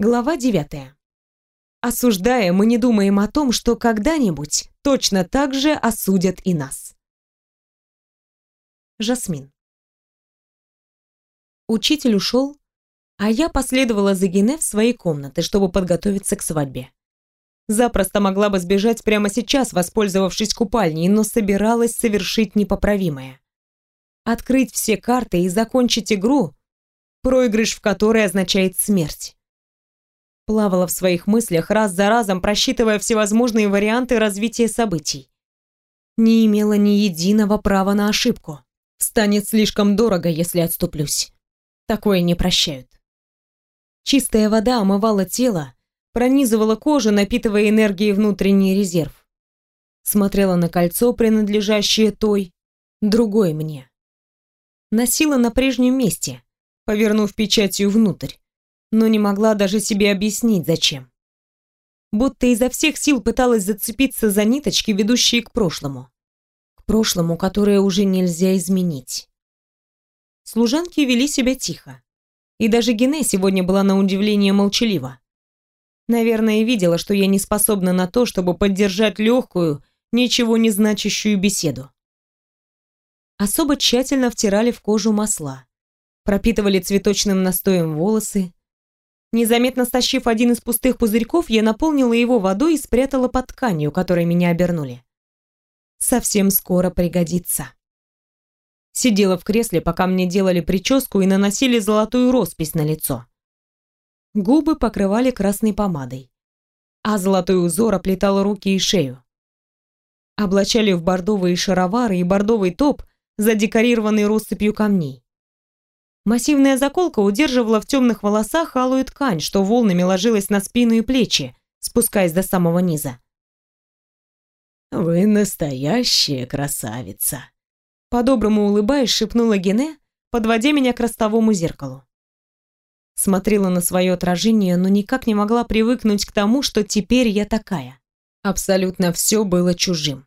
Глава 9. Осуждая, мы не думаем о том, что когда-нибудь точно так же осудят и нас. Жасмин. Учитель ушел, а я последовала за Гене в свои комнаты, чтобы подготовиться к свадьбе. Запросто могла бы сбежать прямо сейчас, воспользовавшись купальней, но собиралась совершить непоправимое. Открыть все карты и закончить игру, проигрыш в которой означает смерть. Плавала в своих мыслях, раз за разом просчитывая всевозможные варианты развития событий. Не имела ни единого права на ошибку. Станет слишком дорого, если отступлюсь. Такое не прощают. Чистая вода омывала тело, пронизывала кожу, напитывая энергией внутренний резерв. Смотрела на кольцо, принадлежащее той, другой мне. Носила на прежнем месте, повернув печатью внутрь но не могла даже себе объяснить, зачем. Будто изо всех сил пыталась зацепиться за ниточки, ведущие к прошлому. К прошлому, которое уже нельзя изменить. Служанки вели себя тихо. И даже Гене сегодня была на удивление молчалива. Наверное, видела, что я не способна на то, чтобы поддержать легкую, ничего не значащую беседу. Особо тщательно втирали в кожу масла, пропитывали цветочным настоем волосы, Незаметно стащив один из пустых пузырьков, я наполнила его водой и спрятала под тканью, которой меня обернули. Совсем скоро пригодится. Сидела в кресле, пока мне делали прическу и наносили золотую роспись на лицо. Губы покрывали красной помадой, а золотой узор оплетал руки и шею. Облачали в бордовые шаровары и бордовый топ, задекорированный россыпью камней. Массивная заколка удерживала в темных волосах алую ткань, что волнами ложилась на спину и плечи, спускаясь до самого низа. «Вы настоящая красавица!» По-доброму улыбаясь, шепнула Гене, подводя меня к ростовому зеркалу. Смотрела на свое отражение, но никак не могла привыкнуть к тому, что теперь я такая. Абсолютно все было чужим.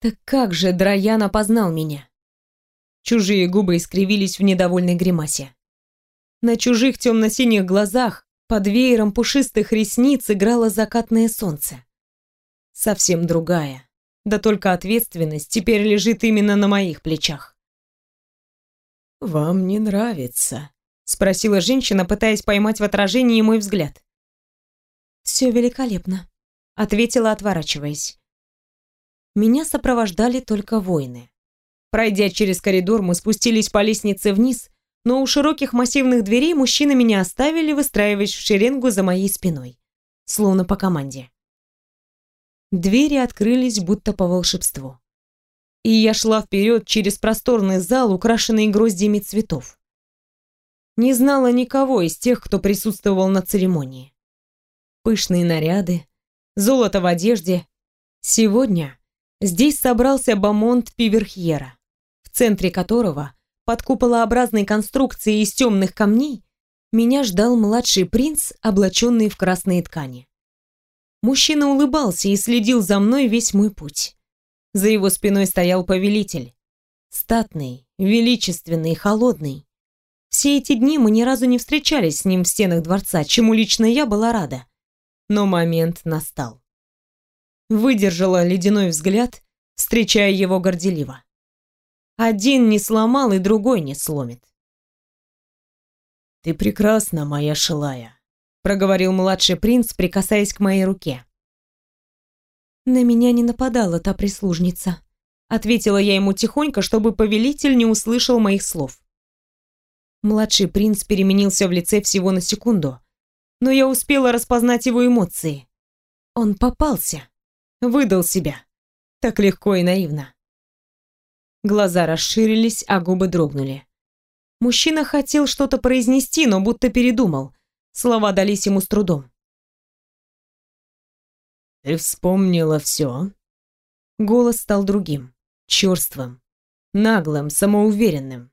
Так как же Драян опознал меня? Чужие губы искривились в недовольной гримасе. На чужих темно-синих глазах под веером пушистых ресниц играло закатное солнце. Совсем другая. Да только ответственность теперь лежит именно на моих плечах. «Вам не нравится?» — спросила женщина, пытаясь поймать в отражении мой взгляд. «Все великолепно», — ответила, отворачиваясь. Меня сопровождали только воины. Пройдя через коридор, мы спустились по лестнице вниз, но у широких массивных дверей мужчины меня оставили, выстраиваясь в шеренгу за моей спиной. Словно по команде. Двери открылись будто по волшебству. И я шла вперед через просторный зал, украшенный гроздьями цветов. Не знала никого из тех, кто присутствовал на церемонии. Пышные наряды, золото в одежде. Сегодня здесь собрался Бамонт Пиверхьера центре которого, под куполообразной конструкцией из темных камней, меня ждал младший принц, облаченный в красные ткани. Мужчина улыбался и следил за мной весь мой путь. За его спиной стоял повелитель. Статный, величественный, холодный. Все эти дни мы ни разу не встречались с ним в стенах дворца, чему лично я была рада. Но момент настал. Выдержала ледяной взгляд, встречая его горделиво. Один не сломал, и другой не сломит. «Ты прекрасна, моя Шилая», — проговорил младший принц, прикасаясь к моей руке. «На меня не нападала та прислужница», — ответила я ему тихонько, чтобы повелитель не услышал моих слов. Младший принц переменился в лице всего на секунду, но я успела распознать его эмоции. Он попался, выдал себя. Так легко и наивно. Глаза расширились, а губы дрогнули. Мужчина хотел что-то произнести, но будто передумал. Слова дались ему с трудом. «Ты вспомнила все?» Голос стал другим, черствым, наглым, самоуверенным.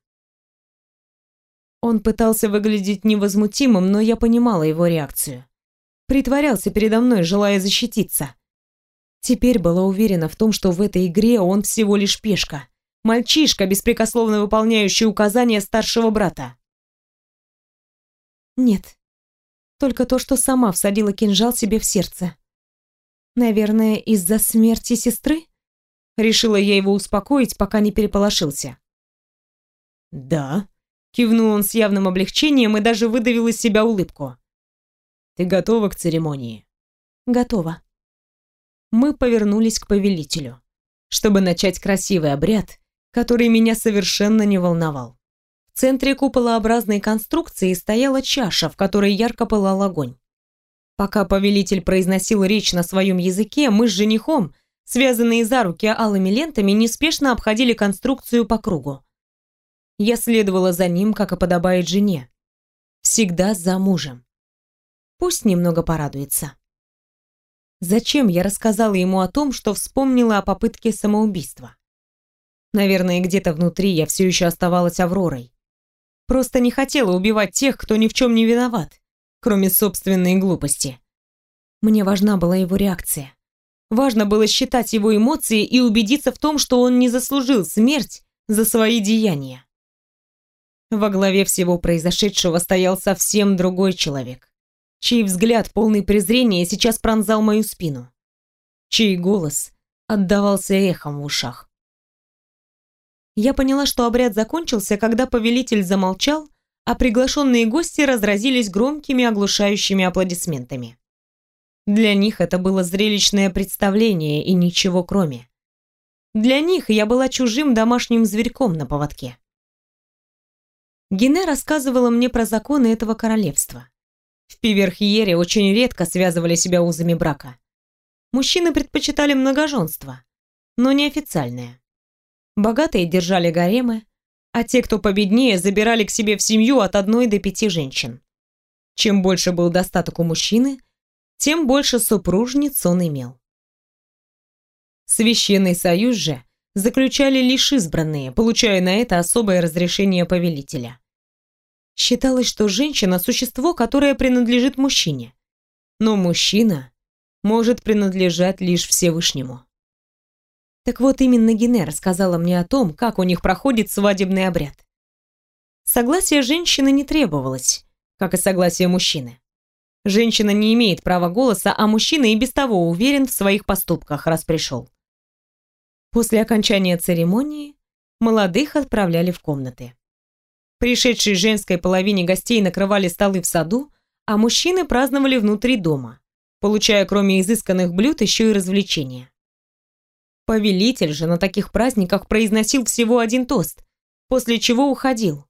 Он пытался выглядеть невозмутимым, но я понимала его реакцию. Притворялся передо мной, желая защититься. Теперь была уверена в том, что в этой игре он всего лишь пешка. Мальчишка, беспрекословно выполняющий указания старшего брата. «Нет», Только то, что сама всадила кинжал себе в сердце. Наверное, из-за смерти сестры? Решила я его успокоить, пока не переполошился. «Да», — кивнул он с явным облегчением и даже выдавил из себя улыбку. «Ты готова к церемонии?» «Готова». Мы повернулись к повелителю, чтобы начать красивый обряд, который меня совершенно не волновал. В центре куполообразной конструкции стояла чаша, в которой ярко пылал огонь. Пока повелитель произносил речь на своем языке, мы с женихом, связанные за руки алыми лентами, неспешно обходили конструкцию по кругу. Я следовала за ним, как и подобает жене. Всегда за мужем. Пусть немного порадуется. Зачем я рассказала ему о том, что вспомнила о попытке самоубийства? Наверное, где-то внутри я все еще оставалась Авророй. Просто не хотела убивать тех, кто ни в чем не виноват, кроме собственной глупости. Мне важна была его реакция. Важно было считать его эмоции и убедиться в том, что он не заслужил смерть за свои деяния. Во главе всего произошедшего стоял совсем другой человек, чей взгляд, полный презрения, сейчас пронзал мою спину, чей голос отдавался эхом в ушах. Я поняла, что обряд закончился, когда повелитель замолчал, а приглашенные гости разразились громкими оглушающими аплодисментами. Для них это было зрелищное представление и ничего кроме. Для них я была чужим домашним зверьком на поводке. Гене рассказывала мне про законы этого королевства. В Пиверхиере очень редко связывали себя узами брака. Мужчины предпочитали многоженство, но неофициальное. Богатые держали гаремы, а те, кто победнее, забирали к себе в семью от одной до пяти женщин. Чем больше был достаток у мужчины, тем больше супружниц он имел. Священный союз же заключали лишь избранные, получая на это особое разрешение повелителя. Считалось, что женщина – существо, которое принадлежит мужчине. Но мужчина может принадлежать лишь Всевышнему. Так вот, именно Гене рассказала мне о том, как у них проходит свадебный обряд. Согласие женщины не требовалось, как и согласие мужчины. Женщина не имеет права голоса, а мужчина и без того уверен в своих поступках, раз пришел. После окончания церемонии молодых отправляли в комнаты. Пришедшие женской половине гостей накрывали столы в саду, а мужчины праздновали внутри дома, получая кроме изысканных блюд еще и развлечения. Повелитель же на таких праздниках произносил всего один тост, после чего уходил.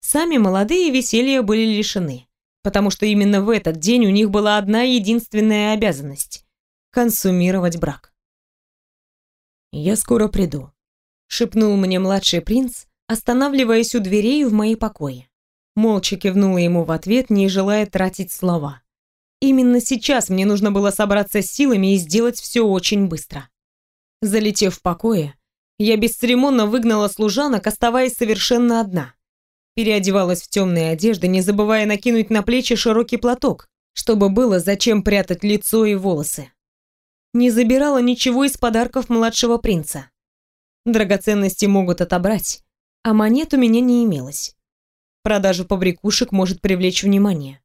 Сами молодые веселья были лишены, потому что именно в этот день у них была одна единственная обязанность – консумировать брак. «Я скоро приду», – шепнул мне младший принц, останавливаясь у дверей в мои покои. Молча кивнула ему в ответ, не желая тратить слова. Именно сейчас мне нужно было собраться с силами и сделать все очень быстро. Залетев в покое, я бесцеремонно выгнала служанок, оставаясь совершенно одна. Переодевалась в темные одежды, не забывая накинуть на плечи широкий платок, чтобы было зачем прятать лицо и волосы. Не забирала ничего из подарков младшего принца. Драгоценности могут отобрать, а монет у меня не имелось. Продажа побрякушек может привлечь внимание.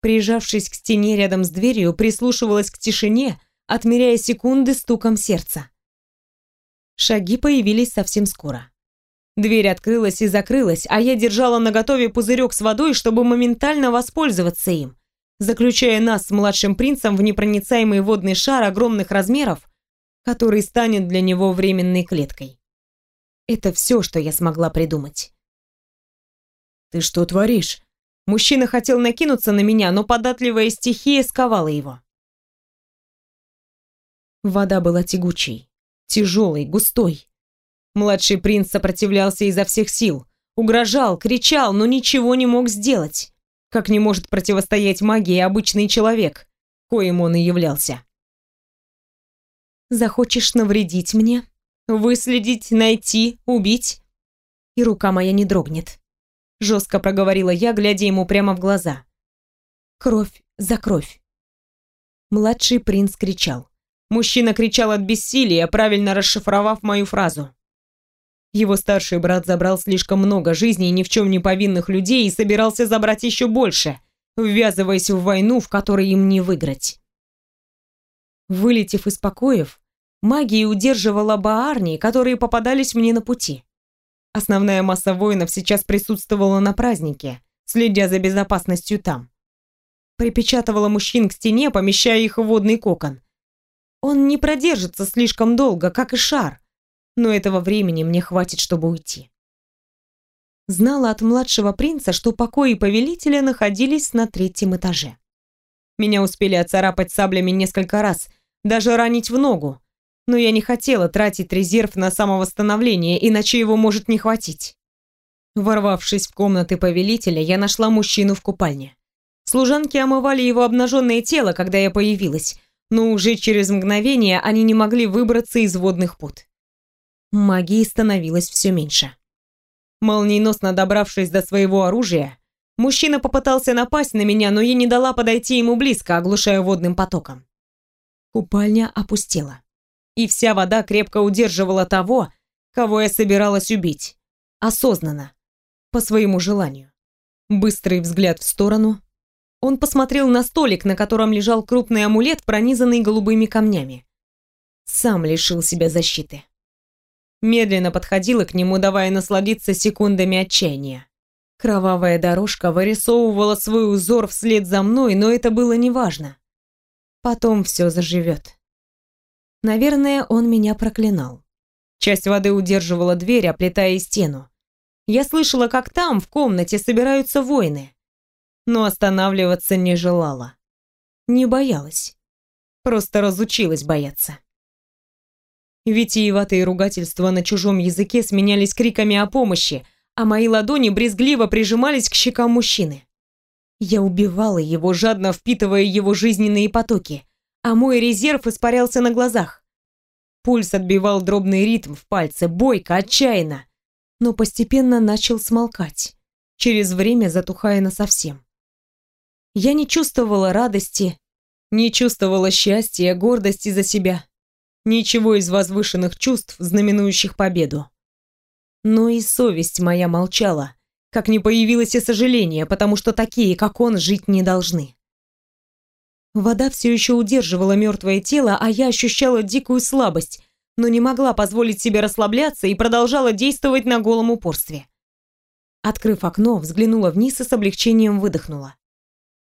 Прижавшись к стене рядом с дверью, прислушивалась к тишине, отмеряя секунды стуком сердца. Шаги появились совсем скоро. Дверь открылась и закрылась, а я держала наготове пузырек с водой, чтобы моментально воспользоваться им, заключая нас с младшим принцем в непроницаемый водный шар огромных размеров, который станет для него временной клеткой. Это все, что я смогла придумать. «Ты что творишь?» Мужчина хотел накинуться на меня, но податливая стихия сковала его. Вода была тягучей, тяжелой, густой. Младший принц сопротивлялся изо всех сил, угрожал, кричал, но ничего не мог сделать. Как не может противостоять магии обычный человек, коим он и являлся. «Захочешь навредить мне?» Выследить, найти, убить. И рука моя не дрогнет. Жестко проговорила я, глядя ему прямо в глаза. Кровь за кровь. Младший принц кричал. Мужчина кричал от бессилия, правильно расшифровав мою фразу. Его старший брат забрал слишком много жизней ни в чем не повинных людей и собирался забрать еще больше, ввязываясь в войну, в которой им не выиграть. Вылетев из покоев, магия удерживала баарни, которые попадались мне на пути. Основная масса воинов сейчас присутствовала на празднике, следя за безопасностью там. Припечатывала мужчин к стене, помещая их в водный кокон. Он не продержится слишком долго, как и шар, но этого времени мне хватит, чтобы уйти. Знала от младшего принца, что покои повелителя находились на третьем этаже. Меня успели оцарапать саблями несколько раз, даже ранить в ногу, но я не хотела тратить резерв на самовосстановление, иначе его может не хватить. Ворвавшись в комнаты повелителя, я нашла мужчину в купальне. Служанки омывали его обнаженное тело, когда я появилась, но уже через мгновение они не могли выбраться из водных пут. Магии становилось все меньше. Молниеносно добравшись до своего оружия, мужчина попытался напасть на меня, но я не дала подойти ему близко, оглушая водным потоком. Купальня опустела и вся вода крепко удерживала того, кого я собиралась убить. Осознанно. По своему желанию. Быстрый взгляд в сторону. Он посмотрел на столик, на котором лежал крупный амулет, пронизанный голубыми камнями. Сам лишил себя защиты. Медленно подходила к нему, давая насладиться секундами отчаяния. Кровавая дорожка вырисовывала свой узор вслед за мной, но это было неважно. Потом все заживет. Наверное, он меня проклинал. Часть воды удерживала дверь, оплетая стену. Я слышала, как там, в комнате, собираются воины. Но останавливаться не желала. Не боялась. Просто разучилась бояться. Витиеватые ругательства на чужом языке сменялись криками о помощи, а мои ладони брезгливо прижимались к щекам мужчины. Я убивала его, жадно впитывая его жизненные потоки, а мой резерв испарялся на глазах. Пульс отбивал дробный ритм в пальце, бойко, отчаянно, но постепенно начал смолкать, через время затухая насовсем. Я не чувствовала радости, не чувствовала счастья, гордости за себя, ничего из возвышенных чувств, знаменующих победу. Но и совесть моя молчала, как не появилось и сожаление, потому что такие, как он, жить не должны. Вода все еще удерживала мертвое тело, а я ощущала дикую слабость, но не могла позволить себе расслабляться и продолжала действовать на голом упорстве. Открыв окно, взглянула вниз и с облегчением выдохнула,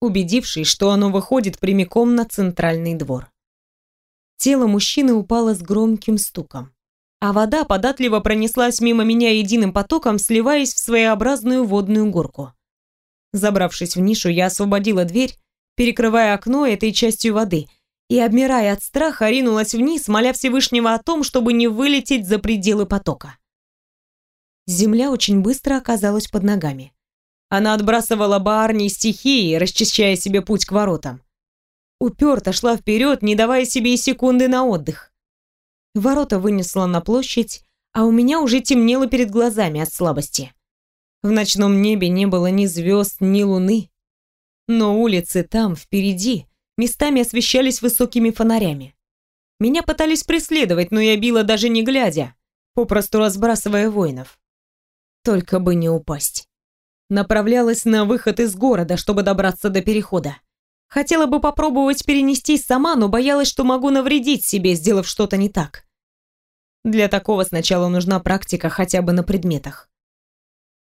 убедившись, что оно выходит прямиком на центральный двор. Тело мужчины упало с громким стуком, а вода податливо пронеслась мимо меня единым потоком, сливаясь в своеобразную водную горку. Забравшись в нишу, я освободила дверь перекрывая окно этой частью воды, и, обмирая от страха, ринулась вниз, моля Всевышнего о том, чтобы не вылететь за пределы потока. Земля очень быстро оказалась под ногами. Она отбрасывала баарни стихии, расчищая себе путь к воротам. Уперто шла вперед, не давая себе и секунды на отдых. Ворота вынесла на площадь, а у меня уже темнело перед глазами от слабости. В ночном небе не было ни звезд, ни луны. Но улицы там, впереди, местами освещались высокими фонарями. Меня пытались преследовать, но я била даже не глядя, попросту разбрасывая воинов. Только бы не упасть. Направлялась на выход из города, чтобы добраться до перехода. Хотела бы попробовать перенестись сама, но боялась, что могу навредить себе, сделав что-то не так. Для такого сначала нужна практика хотя бы на предметах.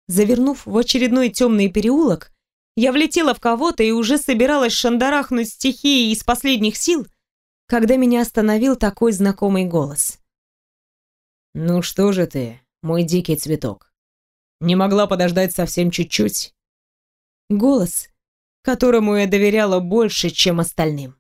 Завернув в очередной темный переулок, я влетела в кого-то и уже собиралась шандарахнуть стихии из последних сил, когда меня остановил такой знакомый голос. «Ну что же ты, мой дикий цветок? Не могла подождать совсем чуть-чуть?» Голос, которому я доверяла больше, чем остальным.